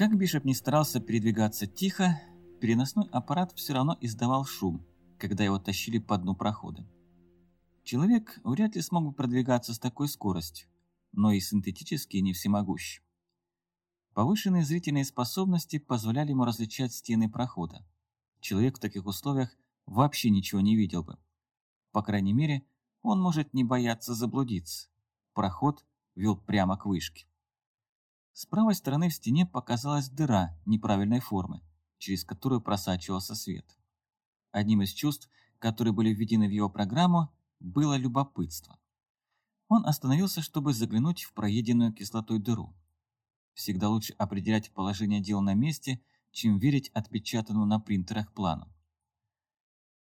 Как Бишоп не старался передвигаться тихо, переносной аппарат все равно издавал шум, когда его тащили по дну прохода. Человек вряд ли смог бы продвигаться с такой скоростью, но и синтетически не всемогущ. Повышенные зрительные способности позволяли ему различать стены прохода. Человек в таких условиях вообще ничего не видел бы. По крайней мере, он может не бояться заблудиться. Проход вел прямо к вышке. С правой стороны в стене показалась дыра неправильной формы, через которую просачивался свет. Одним из чувств, которые были введены в его программу, было любопытство. Он остановился, чтобы заглянуть в проеденную кислотой дыру. Всегда лучше определять положение дел на месте, чем верить отпечатанному на принтерах плану.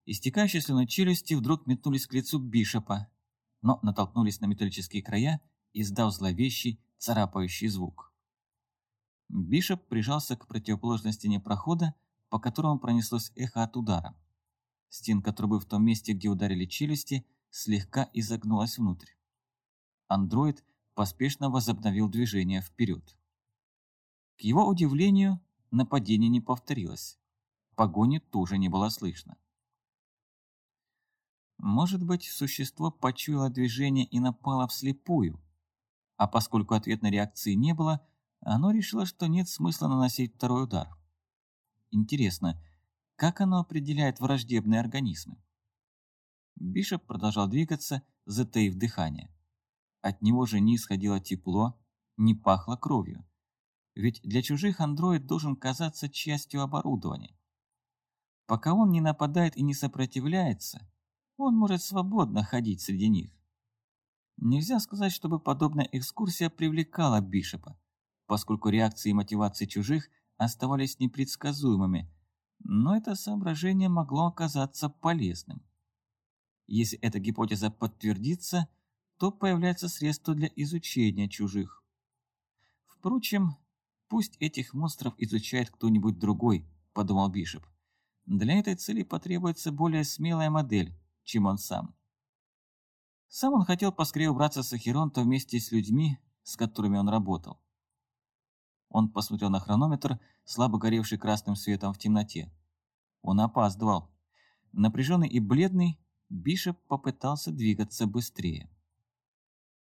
Истекающие слюной челюсти вдруг метнулись к лицу Бишопа, но натолкнулись на металлические края, издав зловещий, царапающий звук. Бишоп прижался к противоположной стене прохода, по которому пронеслось эхо от удара. Стенка трубы в том месте, где ударили челюсти, слегка изогнулась внутрь. Андроид поспешно возобновил движение вперед. К его удивлению, нападение не повторилось. Погони тоже не было слышно. Может быть, существо почуяло движение и напало вслепую, а поскольку ответной реакции не было, оно решило, что нет смысла наносить второй удар. Интересно, как оно определяет враждебные организмы? Бишоп продолжал двигаться, затаив дыхание. От него же не исходило тепло, не пахло кровью. Ведь для чужих андроид должен казаться частью оборудования. Пока он не нападает и не сопротивляется, он может свободно ходить среди них. Нельзя сказать, чтобы подобная экскурсия привлекала Бишопа, поскольку реакции и мотивации чужих оставались непредсказуемыми, но это соображение могло оказаться полезным. Если эта гипотеза подтвердится, то появляется средство для изучения чужих. Впрочем, пусть этих монстров изучает кто-нибудь другой, подумал Бишоп. Для этой цели потребуется более смелая модель, чем он сам. Сам он хотел поскорее убраться с Ахеронта вместе с людьми, с которыми он работал. Он посмотрел на хронометр, слабо горевший красным светом в темноте. Он опаздывал. Напряженный и бледный, Бишоп попытался двигаться быстрее.